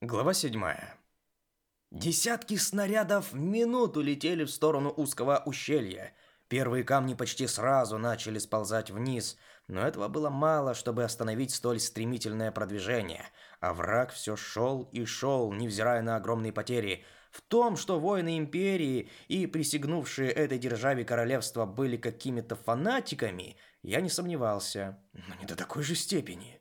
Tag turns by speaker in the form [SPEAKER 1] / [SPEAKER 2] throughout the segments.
[SPEAKER 1] Глава 7. Десятки снарядов в минуту летели в сторону узкого ущелья. Первые камни почти сразу начали сползать вниз, но этого было мало, чтобы остановить столь стремительное продвижение. А враг все шел и шел, невзирая на огромные потери. В том, что воины империи и присягнувшие этой державе королевства были какими-то фанатиками, я не сомневался, но не до такой же степени.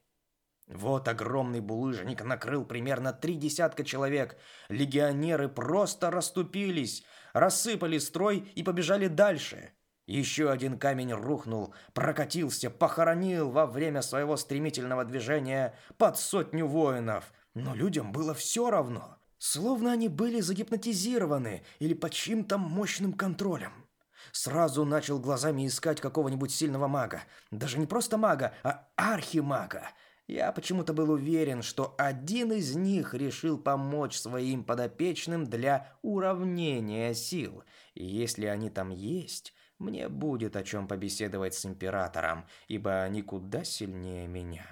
[SPEAKER 1] Вот огромный булыжник накрыл примерно три десятка человек. Легионеры просто расступились, рассыпали строй и побежали дальше. Еще один камень рухнул, прокатился, похоронил во время своего стремительного движения под сотню воинов. Но людям было все равно. Словно они были загипнотизированы или под чьим-то мощным контролем. Сразу начал глазами искать какого-нибудь сильного мага. Даже не просто мага, а архимага. Я почему-то был уверен, что один из них решил помочь своим подопечным для уравнения сил. И если они там есть, мне будет о чем побеседовать с императором, ибо они куда сильнее меня.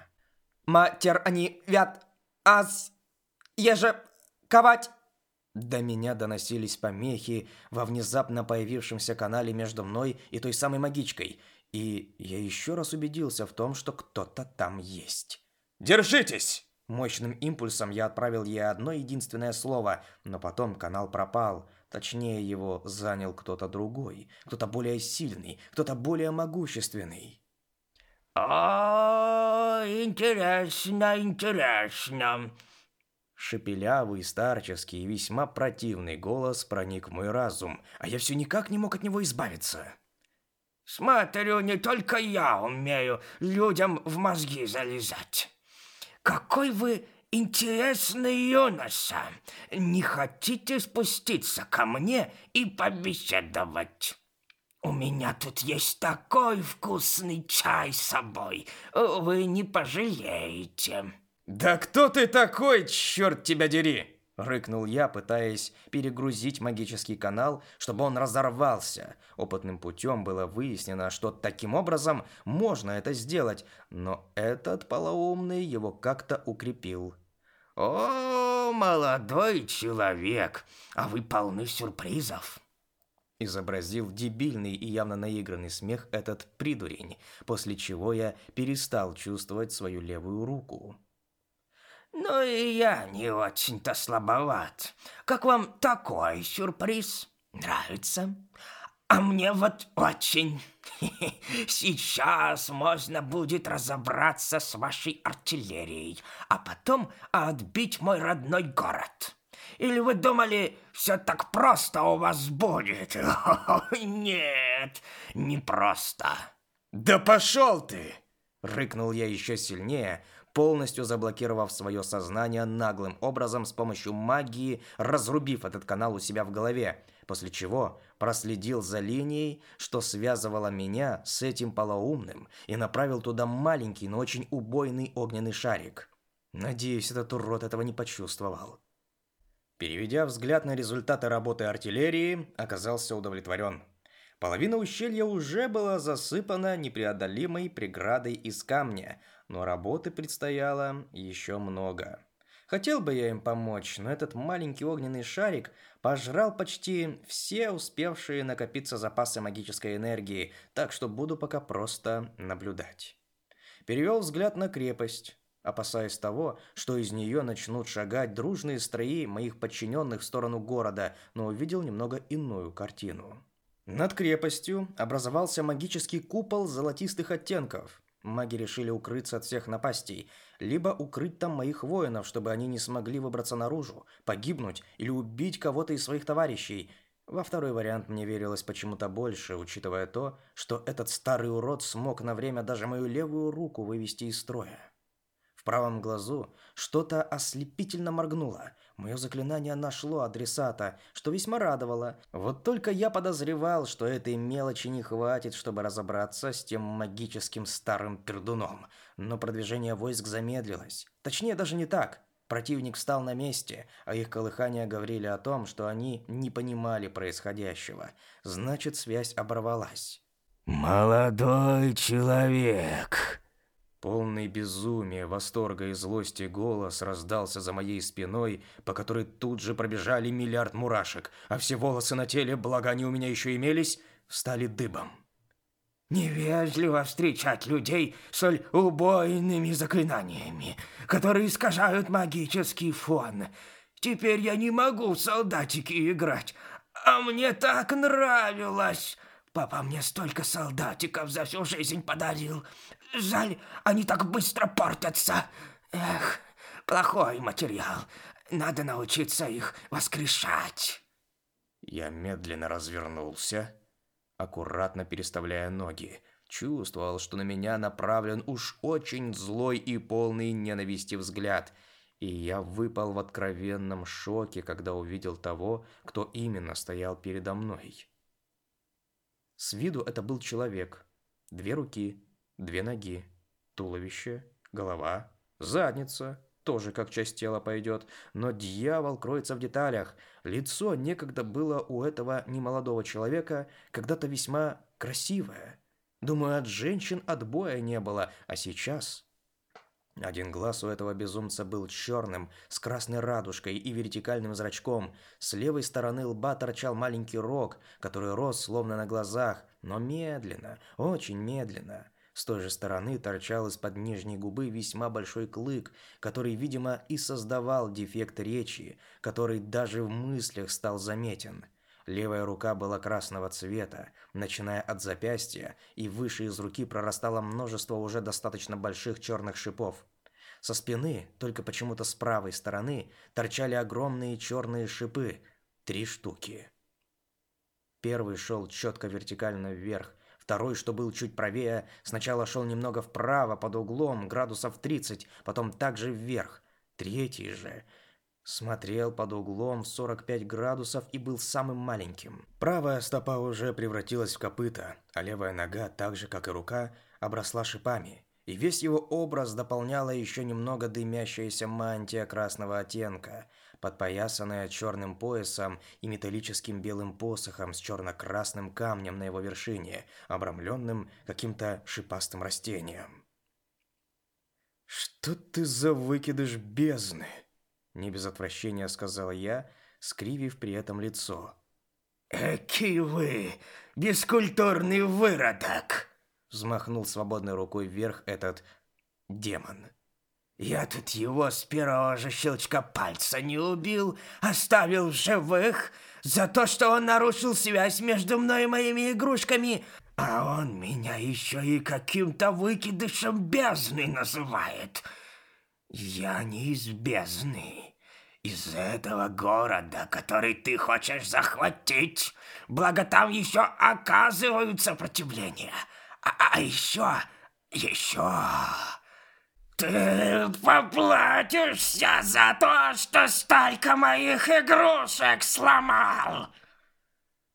[SPEAKER 2] Матер они вят аз еже ковать
[SPEAKER 1] до меня доносились помехи во внезапно появившемся канале между мной и той самой магичкой, и я еще раз убедился в том, что кто-то там есть.
[SPEAKER 3] Держитесь!»
[SPEAKER 1] Мощным импульсом я отправил ей одно единственное слово, но потом канал пропал. Точнее, его занял кто-то другой, кто-то более сильный, кто-то более могущественный.
[SPEAKER 4] «О, интересно, интересно!»
[SPEAKER 1] Шепелявый, старческий и весьма противный голос проник в мой разум, а я все никак не мог от него избавиться.
[SPEAKER 4] «Смотрю, не только я умею людям в мозги залезать». «Какой вы интересный юноша! Не хотите спуститься ко мне и побеседовать?» «У меня тут есть такой вкусный чай с собой, вы не пожалеете».
[SPEAKER 1] «Да кто ты такой, черт тебя дери!» Рыкнул я, пытаясь перегрузить магический канал, чтобы он разорвался. Опытным путем было выяснено, что таким образом можно это сделать, но этот полоумный его как-то укрепил.
[SPEAKER 4] «О, молодой человек, а вы полны сюрпризов!»
[SPEAKER 1] Изобразил дебильный и явно наигранный смех этот придурень, после чего я перестал чувствовать свою левую руку.
[SPEAKER 4] Ну и я не очень-то слабоват. Как вам такой сюрприз? Нравится? А мне вот очень. Сейчас можно будет разобраться с вашей артиллерией, а потом отбить мой родной город. Или вы думали, все так просто у вас будет? Нет, не просто.
[SPEAKER 1] Да пошел ты! Рыкнул я еще сильнее, полностью заблокировав свое сознание наглым образом с помощью магии, разрубив этот канал у себя в голове, после чего проследил за линией, что связывала меня с этим полоумным, и направил туда маленький, но очень убойный огненный шарик. Надеюсь, этот урод этого не почувствовал. Переведя взгляд на результаты работы артиллерии, оказался удовлетворен. Половина ущелья уже была засыпана непреодолимой преградой из камня – но работы предстояло еще много. Хотел бы я им помочь, но этот маленький огненный шарик пожрал почти все успевшие накопиться запасы магической энергии, так что буду пока просто наблюдать. Перевел взгляд на крепость, опасаясь того, что из нее начнут шагать дружные строи моих подчиненных в сторону города, но увидел немного иную картину. Над крепостью образовался магический купол золотистых оттенков – Маги решили укрыться от всех напастей, либо укрыть там моих воинов, чтобы они не смогли выбраться наружу, погибнуть или убить кого-то из своих товарищей. Во второй вариант мне верилось почему-то больше, учитывая то, что этот старый урод смог на время даже мою левую руку вывести из строя правом глазу что-то ослепительно моргнуло. Мое заклинание нашло адресата, что весьма радовало. Вот только я подозревал, что этой мелочи не хватит, чтобы разобраться с тем магическим старым пердуном. Но продвижение войск замедлилось. Точнее, даже не так. Противник встал на месте, а их колыхания говорили о том, что они не понимали происходящего. Значит, связь оборвалась.
[SPEAKER 4] «Молодой человек!»
[SPEAKER 1] Полный безумия, восторга и злости голос раздался за моей спиной, по которой тут же пробежали миллиард мурашек, а все волосы на теле, благо они у меня еще имелись, стали дыбом.
[SPEAKER 4] Невежливо встречать людей столь убойными заклинаниями, которые искажают магический фон. Теперь я не могу в солдатики играть, а мне так нравилось. Папа мне столько солдатиков за всю жизнь подарил. Жаль, они так быстро портятся. Эх, плохой материал. Надо научиться их воскрешать.
[SPEAKER 1] Я медленно развернулся, аккуратно переставляя ноги. Чувствовал, что на меня направлен уж очень злой и полный ненависти взгляд. И я выпал в откровенном шоке, когда увидел того, кто именно стоял передо мной. С виду это был человек. Две руки, две ноги, туловище, голова, задница, тоже как часть тела пойдет, но дьявол кроется в деталях. Лицо некогда было у этого немолодого человека когда-то весьма красивое. Думаю, от женщин отбоя не было, а сейчас... Один глаз у этого безумца был черным, с красной радужкой и вертикальным зрачком. С левой стороны лба торчал маленький рог, который рос словно на глазах, но медленно, очень медленно. С той же стороны торчал из-под нижней губы весьма большой клык, который, видимо, и создавал дефект речи, который даже в мыслях стал заметен. Левая рука была красного цвета, начиная от запястья, и выше из руки прорастало множество уже достаточно больших черных шипов. Со спины, только почему-то с правой стороны, торчали огромные черные шипы, три штуки. Первый шел четко вертикально вверх, Второй, что был чуть правее, сначала шел немного вправо под углом, градусов 30, потом также вверх. Третий же смотрел под углом в 45 градусов и был самым маленьким. Правая стопа уже превратилась в копыта, а левая нога, так же как и рука, обросла шипами. И весь его образ дополняла еще немного дымящаяся мантия красного оттенка – подпоясанная черным поясом и металлическим белым посохом с черно-красным камнем на его вершине, обрамленным каким-то шипастым растением. «Что ты за выкидыш бездны?» Не без отвращения сказал я, скривив при этом лицо.
[SPEAKER 4] «Эки вы, бескультурный выродок!»
[SPEAKER 1] Взмахнул свободной рукой вверх этот демон.
[SPEAKER 4] Я тут его с первого же щелчка пальца не убил, оставил в живых за то, что он нарушил связь между мной и моими игрушками, а он меня еще и каким-то выкидышем бездны называет. Я не из бездны, из этого города, который ты хочешь захватить, благо там еще оказывают сопротивление. А, а еще, еще... Ты поплатишься за то, что столько моих игрушек сломал.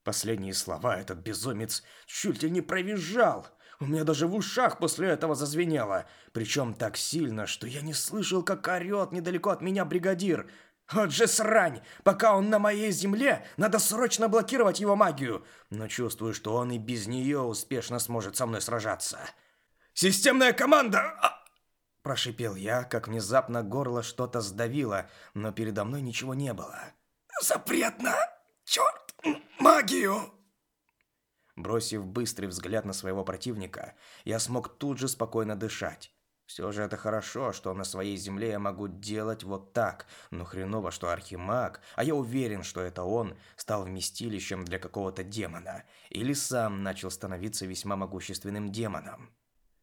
[SPEAKER 1] Последние слова этот безумец чуть ли не провизжал. У меня даже в ушах после этого зазвенело. Причем так сильно, что я не слышал, как орет недалеко от меня бригадир. Вот же срань! Пока он на моей земле, надо срочно блокировать его магию. Но чувствую, что он и без нее успешно сможет со мной сражаться. «Системная команда! А, Прошипел я, как внезапно горло что-то сдавило, но передо мной ничего не было.
[SPEAKER 4] «Запретно! Черт! Магию!»
[SPEAKER 1] Бросив быстрый взгляд на своего противника, я смог тут же спокойно дышать. Все же это хорошо, что на своей земле я могу делать вот так, но хреново, что архимаг, а я уверен, что это он, стал вместилищем для какого-то демона, или сам начал становиться весьма могущественным демоном.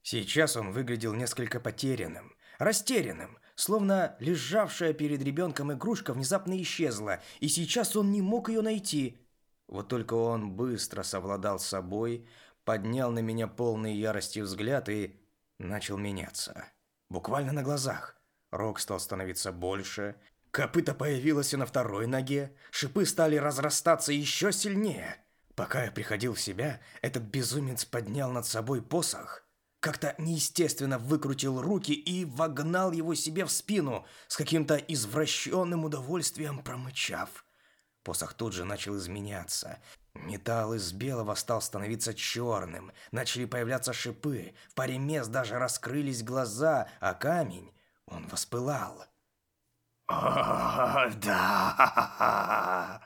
[SPEAKER 1] Сейчас он выглядел несколько потерянным, растерянным, словно лежавшая перед ребенком игрушка внезапно исчезла, и сейчас он не мог ее найти. Вот только он быстро совладал с собой, поднял на меня полный ярости взгляд и начал меняться. Буквально на глазах. Рог стал становиться больше, копыта появилось и на второй ноге, шипы стали разрастаться еще сильнее. Пока я приходил в себя, этот безумец поднял над собой посох – как-то неестественно выкрутил руки и вогнал его себе в спину, с каким-то извращенным удовольствием промычав. Посох тут же начал изменяться. Металл из белого стал становиться черным, начали появляться шипы, в паре мест даже раскрылись глаза, а камень, он воспылал.
[SPEAKER 4] «О, да!»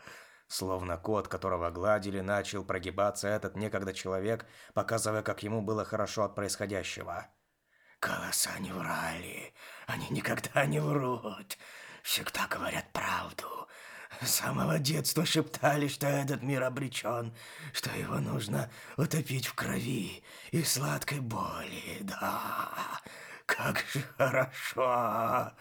[SPEAKER 1] Словно кот, которого гладили, начал прогибаться этот некогда человек, показывая, как ему было хорошо от происходящего.
[SPEAKER 4] «Голоса не врали, они никогда не врут, всегда говорят правду. С самого детства шептали, что этот мир обречен, что его нужно утопить в крови и сладкой боли, да. Как же хорошо.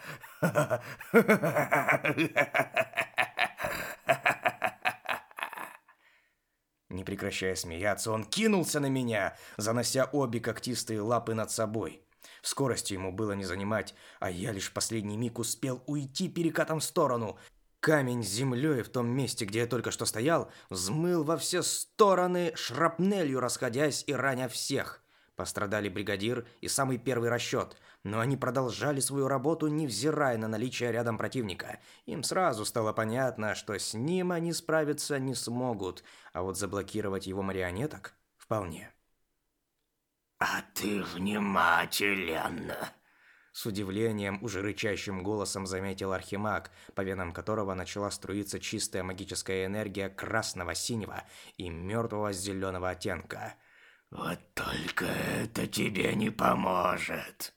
[SPEAKER 1] Не прекращая смеяться, он кинулся на меня, занося обе когтистые лапы над собой. В скорости ему было не занимать, а я лишь в последний миг успел уйти перекатом в сторону. Камень с землей в том месте, где я только что стоял, взмыл во все стороны, шрапнелью расходясь и раня всех. Пострадали бригадир и самый первый расчет, но они продолжали свою работу, невзирая на наличие рядом противника. Им сразу стало понятно, что с ним они справиться не смогут, а вот заблокировать его марионеток вполне.
[SPEAKER 4] «А ты внимателен!»
[SPEAKER 1] С удивлением, уже рычащим голосом заметил Архимаг, по венам которого начала струиться чистая магическая энергия красного-синего и мертвого зеленого оттенка.
[SPEAKER 4] «Вот только это тебе не поможет!»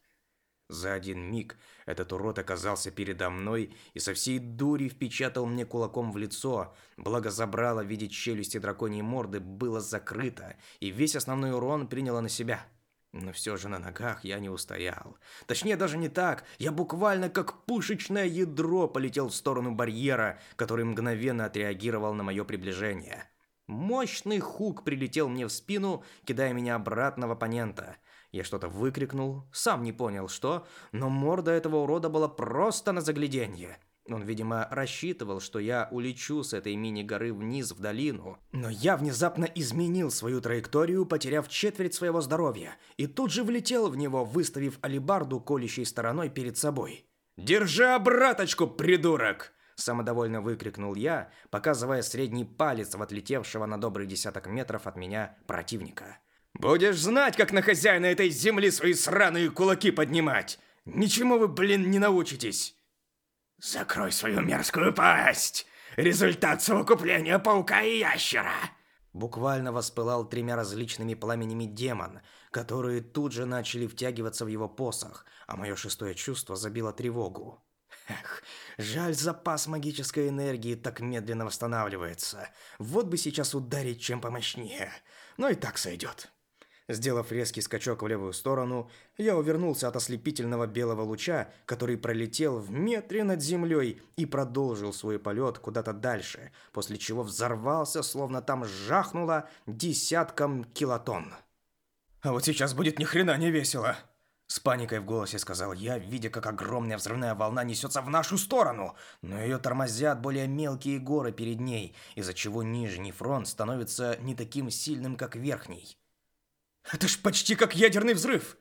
[SPEAKER 1] За один миг этот урод оказался передо мной и со всей дури впечатал мне кулаком в лицо. Благо забрало видеть челюсти драконьей морды было закрыто, и весь основной урон приняло на себя. Но все же на ногах я не устоял. Точнее, даже не так. Я буквально как пушечное ядро полетел в сторону барьера, который мгновенно отреагировал на мое приближение. Мощный хук прилетел мне в спину, кидая меня обратно в оппонента. Я что-то выкрикнул, сам не понял что, но морда этого урода была просто на загляденье. Он, видимо, рассчитывал, что я улечу с этой мини-горы вниз в долину. Но я внезапно изменил свою траекторию, потеряв четверть своего здоровья, и тут же влетел в него, выставив алибарду колющей стороной перед собой. «Держи обраточку, придурок!» Самодовольно выкрикнул я, показывая средний палец в отлетевшего на добрый десяток метров от меня противника. «Будешь знать, как на хозяина этой земли свои сраные кулаки поднимать! Ничему вы, блин, не научитесь!»
[SPEAKER 4] «Закрой свою мерзкую пасть! Результат совокупления паука и ящера!»
[SPEAKER 1] Буквально воспылал тремя различными пламенями демон, которые тут же начали втягиваться в его посох, а мое шестое чувство забило тревогу. Эх, жаль, запас магической энергии так медленно восстанавливается. Вот бы сейчас ударить чем помощнее. Но и так сойдет. Сделав резкий скачок в левую сторону, я увернулся от ослепительного белого луча, который пролетел в метре над землей и продолжил свой полет куда-то дальше, после чего взорвался, словно там жахнуло десятком килотонн. А вот сейчас будет ни хрена не весело. С паникой в голосе сказал я, видя, как огромная взрывная волна несется в нашу сторону, но ее тормозят более мелкие горы перед ней, из-за чего нижний фронт становится не таким сильным, как верхний. Это ж почти как ядерный взрыв.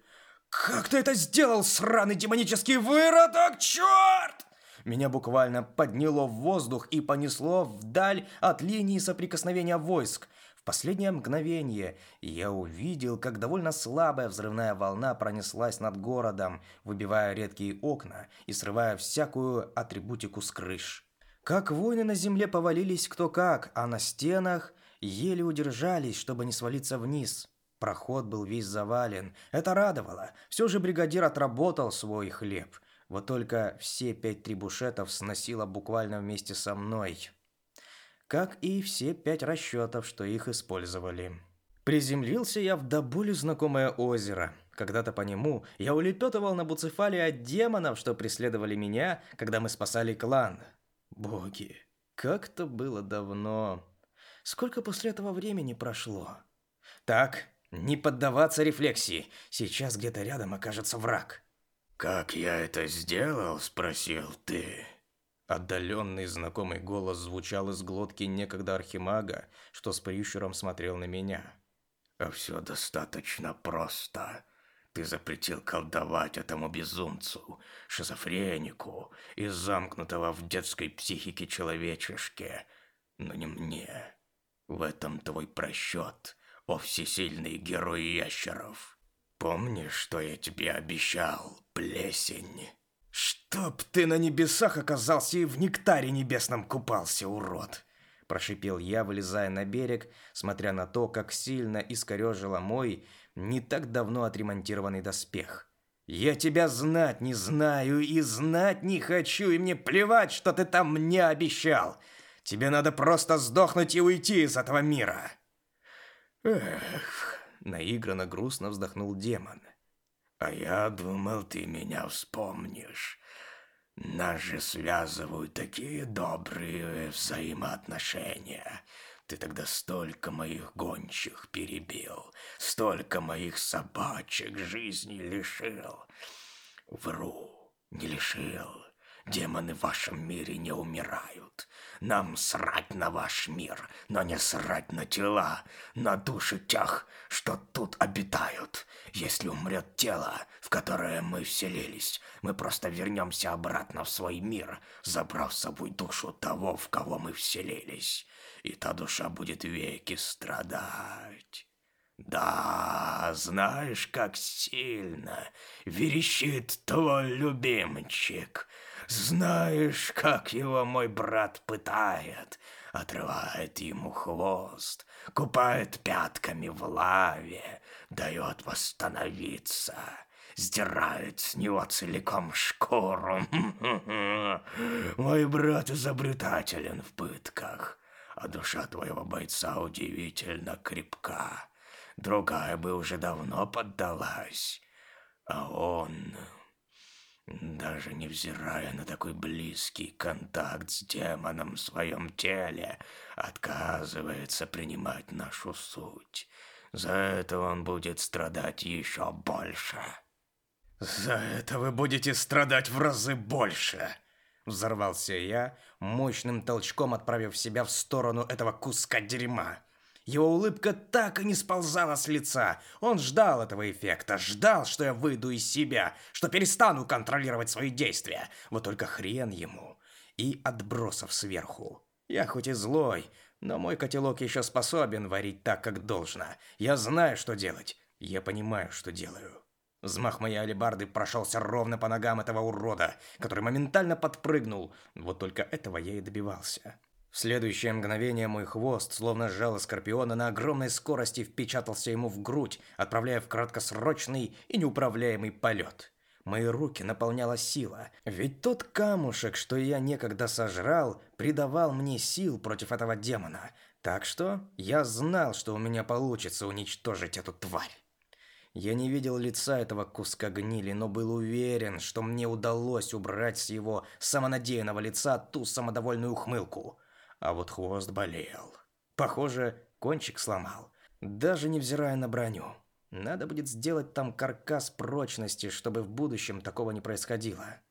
[SPEAKER 1] Как ты это сделал, сраный демонический выродок, черт! Меня буквально подняло в воздух и понесло вдаль от линии соприкосновения войск. В последнее мгновение я увидел, как довольно слабая взрывная волна пронеслась над городом, выбивая редкие окна и срывая всякую атрибутику с крыш. Как воины на земле повалились кто как, а на стенах еле удержались, чтобы не свалиться вниз. Проход был весь завален. Это радовало. Все же бригадир отработал свой хлеб. Вот только все пять трибушетов сносило буквально вместе со мной. Как и все пять расчетов, что их использовали. Приземлился я в до боли знакомое озеро. Когда-то по нему я улепетывал на Буцефале от демонов, что преследовали меня, когда мы спасали клан. Боги, как-то было давно. Сколько после этого времени прошло? Так, не поддаваться рефлексии. Сейчас где-то рядом окажется враг.
[SPEAKER 4] «Как я это сделал?» – спросил ты.
[SPEAKER 1] Отдаленный знакомый голос звучал из глотки некогда архимага, что с прищуром смотрел на меня.
[SPEAKER 4] «А все достаточно просто. Ты запретил колдовать этому безумцу, шизофренику, из замкнутого в детской психике человечешке. но не мне. В этом твой просчет, о всесильный герой ящеров. Помнишь, что я тебе обещал, плесень?
[SPEAKER 1] «Чтоб ты на небесах оказался и в нектаре небесном купался, урод!» Прошипел я, вылезая на берег, смотря на то, как сильно искорежило мой не так давно отремонтированный доспех. «Я тебя знать не знаю и знать не хочу, и мне плевать, что ты там мне обещал! Тебе надо просто сдохнуть и уйти из этого мира!»
[SPEAKER 4] «Эх!» — наигранно грустно вздохнул демон. «А я думал, ты меня вспомнишь. Нас же связывают такие добрые взаимоотношения. Ты тогда столько моих гончих перебил, столько моих собачек жизни лишил. Вру, не лишил. Демоны в вашем мире не умирают. Нам срать на ваш мир, но не срать на тела, на души тех, что тут обитают. Если умрет тело, в которое мы вселились, мы просто вернемся обратно в свой мир, забрав с собой душу того, в кого мы вселились. И та душа будет веки страдать. Да, знаешь, как сильно верещит твой любимчик — знаешь, как его мой брат пытает? Отрывает ему хвост, купает пятками в лаве, дает восстановиться, сдирает с него целиком шкуру. Мой брат изобретателен в пытках, а душа твоего бойца удивительно крепка. Другая бы уже давно поддалась, а он... Даже невзирая на такой близкий контакт с демоном в своем теле, отказывается принимать нашу суть. За это он будет страдать еще больше.
[SPEAKER 1] «За это вы будете страдать в разы больше!» Взорвался я, мощным толчком отправив себя в сторону этого куска дерьма. Его улыбка так и не сползала с лица. Он ждал этого эффекта, ждал, что я выйду из себя, что перестану контролировать свои действия. Вот только хрен ему. И отбросов сверху. Я хоть и злой, но мой котелок еще способен варить так, как должно. Я знаю, что делать. Я понимаю, что делаю. Взмах моей алебарды прошелся ровно по ногам этого урода, который моментально подпрыгнул. Вот только этого я и добивался. В следующее мгновение мой хвост, словно жало скорпиона, на огромной скорости впечатался ему в грудь, отправляя в краткосрочный и неуправляемый полет. Мои руки наполняла сила, ведь тот камушек, что я некогда сожрал, придавал мне сил против этого демона. Так что я знал, что у меня получится уничтожить эту тварь. Я не видел лица этого куска гнили, но был уверен, что мне удалось убрать с его самонадеянного лица ту самодовольную ухмылку а вот хвост болел. Похоже, кончик сломал, даже невзирая на броню. Надо будет сделать там каркас прочности, чтобы в будущем такого не происходило.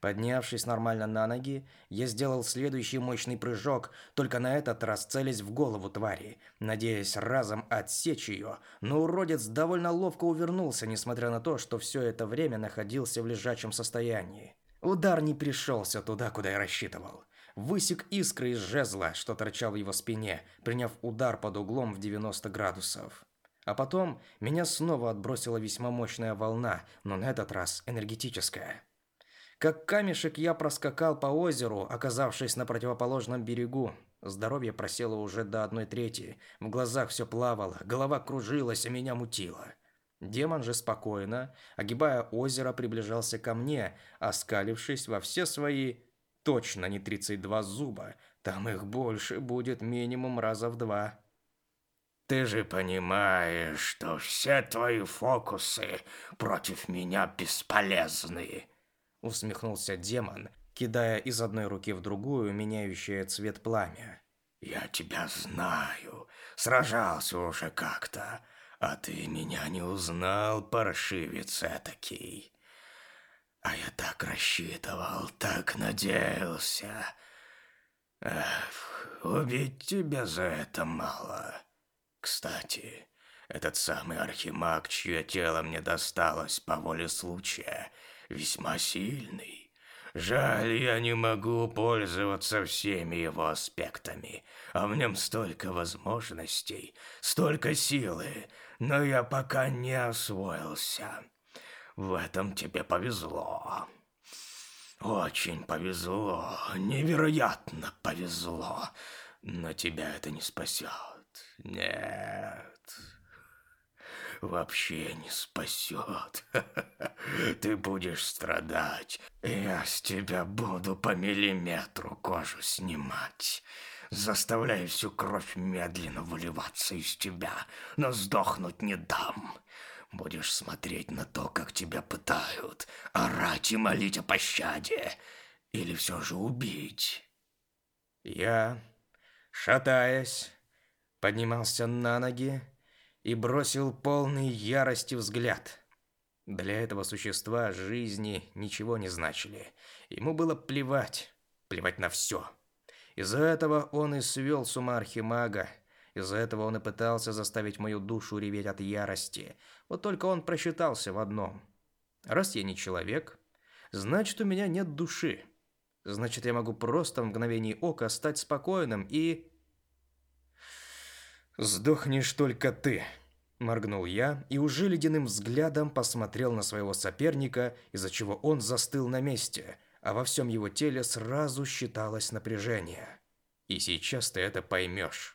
[SPEAKER 1] Поднявшись нормально на ноги, я сделал следующий мощный прыжок, только на этот раз целясь в голову твари, надеясь разом отсечь ее, но уродец довольно ловко увернулся, несмотря на то, что все это время находился в лежачем состоянии. Удар не пришелся туда, куда я рассчитывал высек искры из жезла, что торчал в его спине, приняв удар под углом в 90 градусов. А потом меня снова отбросила весьма мощная волна, но на этот раз энергетическая. Как камешек я проскакал по озеру, оказавшись на противоположном берегу. Здоровье просело уже до одной трети, в глазах все плавало, голова кружилась, а меня мутило. Демон же спокойно, огибая озеро, приближался ко мне, оскалившись во все свои точно не 32 зуба. Там их больше будет минимум раза в два.
[SPEAKER 4] Ты же понимаешь, что все твои фокусы против меня бесполезны.
[SPEAKER 1] Усмехнулся демон, кидая из одной руки в другую меняющее цвет пламя.
[SPEAKER 4] Я тебя знаю. Сражался уже как-то. А ты меня не узнал, паршивец этакий. А я так рассчитывал, так надеялся. Эх, убить тебя за это мало. Кстати, этот самый архимаг, чье тело мне досталось по воле случая, весьма сильный. Жаль, я не могу пользоваться всеми его аспектами. А в нем столько возможностей, столько силы, но я пока не освоился. В этом тебе повезло. Очень повезло, невероятно повезло. Но тебя это не спасет. Нет вообще не спасет. Ты будешь страдать. Я с тебя буду по миллиметру кожу снимать. Заставляя всю кровь медленно выливаться из тебя, но сдохнуть не дам. Будешь смотреть на то, как тебя пытают, орать и молить о пощаде. Или все же убить.
[SPEAKER 1] Я, шатаясь, поднимался на ноги, и бросил полный ярости взгляд. Для этого существа жизни ничего не значили. Ему было плевать, плевать на все. Из-за этого он и свел с ума архимага. Из-за этого он и пытался заставить мою душу реветь от ярости. Вот только он просчитался в одном. Раз я не человек, значит, у меня нет души. Значит, я могу просто в мгновение ока стать спокойным и... «Сдохнешь только ты», – моргнул я и уже ледяным взглядом посмотрел на своего соперника, из-за чего он застыл на месте, а во всем его теле сразу считалось напряжение. И сейчас ты это поймешь.